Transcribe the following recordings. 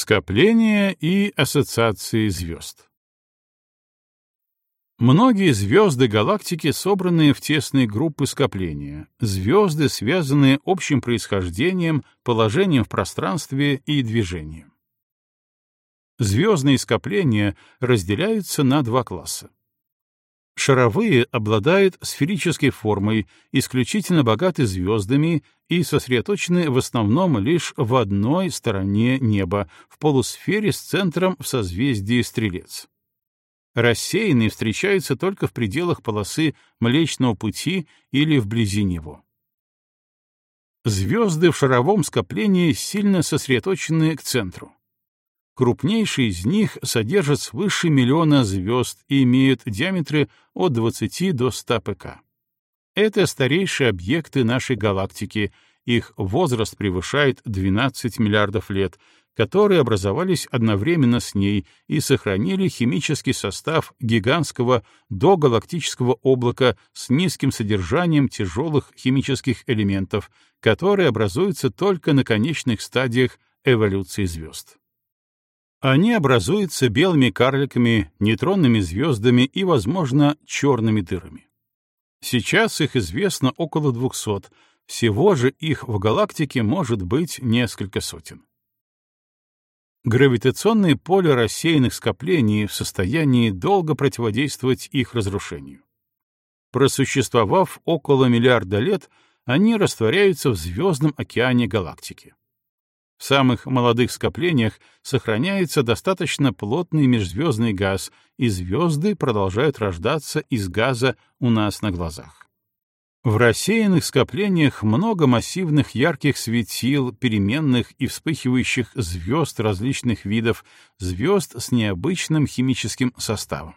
Скопление и ассоциации звезд Многие звезды галактики собраны в тесные группы скопления, звезды, связанные общим происхождением, положением в пространстве и движением. Звездные скопления разделяются на два класса. Шаровые обладают сферической формой, исключительно богаты звездами и сосредоточены в основном лишь в одной стороне неба, в полусфере с центром в созвездии Стрелец. Рассеянные встречаются только в пределах полосы Млечного Пути или вблизи него. Звезды в шаровом скоплении сильно сосредоточены к центру. Крупнейшие из них содержат свыше миллиона звезд и имеют диаметры от 20 до 100 пк. Это старейшие объекты нашей галактики, их возраст превышает 12 миллиардов лет, которые образовались одновременно с ней и сохранили химический состав гигантского догалактического облака с низким содержанием тяжелых химических элементов, которые образуются только на конечных стадиях эволюции звезд. Они образуются белыми карликами, нейтронными звездами и, возможно, черными дырами. Сейчас их известно около 200, всего же их в галактике может быть несколько сотен. Гравитационное поле рассеянных скоплений в состоянии долго противодействовать их разрушению. Просуществовав около миллиарда лет, они растворяются в звездном океане галактики. Самых молодых скоплениях сохраняется достаточно плотный межзвездный газ, и звезды продолжают рождаться из газа у нас на глазах. В рассеянных скоплениях много массивных ярких светил, переменных и вспыхивающих звезд различных видов, звезд с необычным химическим составом.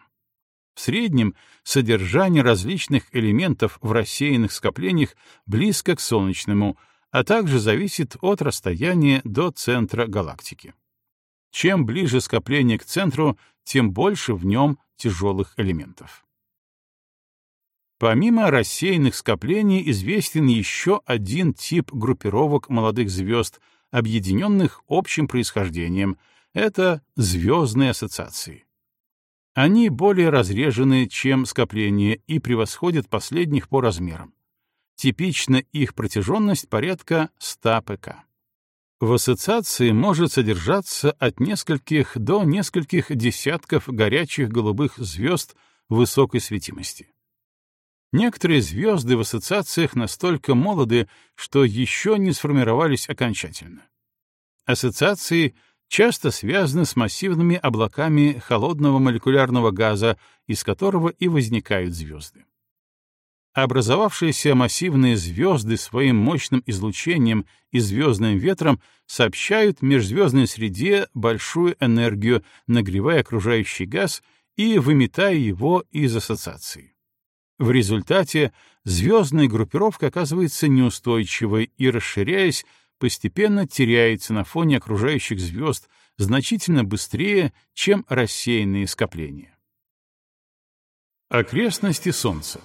В среднем содержание различных элементов в рассеянных скоплениях близко к солнечному — а также зависит от расстояния до центра галактики. Чем ближе скопление к центру, тем больше в нем тяжелых элементов. Помимо рассеянных скоплений известен еще один тип группировок молодых звезд, объединенных общим происхождением — это звездные ассоциации. Они более разрежены, чем скопления, и превосходят последних по размерам. Типично их протяженность порядка 100 пк. В ассоциации может содержаться от нескольких до нескольких десятков горячих голубых звезд высокой светимости. Некоторые звезды в ассоциациях настолько молоды, что еще не сформировались окончательно. Ассоциации часто связаны с массивными облаками холодного молекулярного газа, из которого и возникают звезды. Образовавшиеся массивные звезды своим мощным излучением и звездным ветром сообщают межзвездной среде большую энергию, нагревая окружающий газ и выметая его из ассоциации. В результате звездная группировка оказывается неустойчивой и, расширяясь, постепенно теряется на фоне окружающих звезд значительно быстрее, чем рассеянные скопления. Окрестности Солнца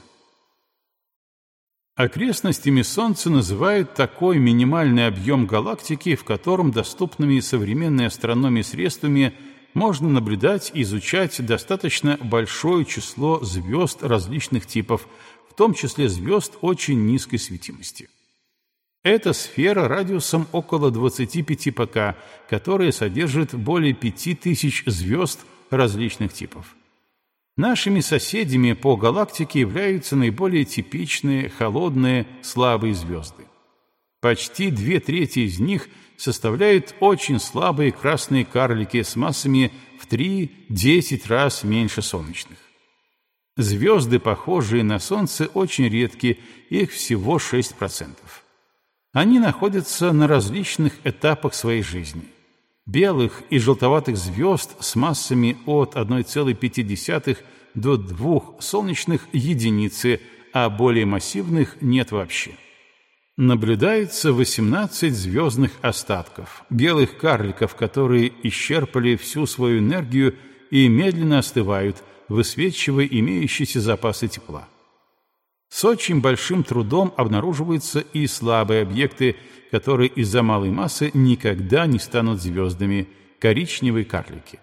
Окрестностями Солнца называют такой минимальный объем галактики, в котором доступными современной астрономии средствами можно наблюдать и изучать достаточно большое число звезд различных типов, в том числе звезд очень низкой светимости. Это сфера радиусом около 25 пк, которая содержит более 5000 звезд различных типов. Нашими соседями по галактике являются наиболее типичные, холодные, слабые звезды. Почти две трети из них составляют очень слабые красные карлики с массами в 3-10 раз меньше солнечных. Звезды, похожие на Солнце, очень редки, их всего 6%. Они находятся на различных этапах своей жизни белых и желтоватых звезд с массами от 1,5 до 2 солнечных единицы, а более массивных нет вообще. Наблюдается 18 звездных остатков, белых карликов, которые исчерпали всю свою энергию и медленно остывают, высвечивая имеющиеся запасы тепла. С очень большим трудом обнаруживаются и слабые объекты, которые из-за малой массы никогда не станут звездами, коричневые карлики.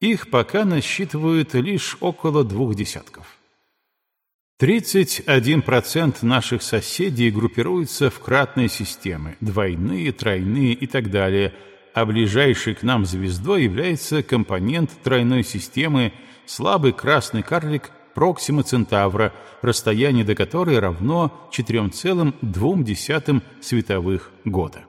Их пока насчитывают лишь около двух десятков. 31% наших соседей группируются в кратные системы, двойные, тройные и так далее, а ближайшей к нам звездой является компонент тройной системы слабый красный карлик Проксима Центавра, расстояние до которой равно 4,2 световых года.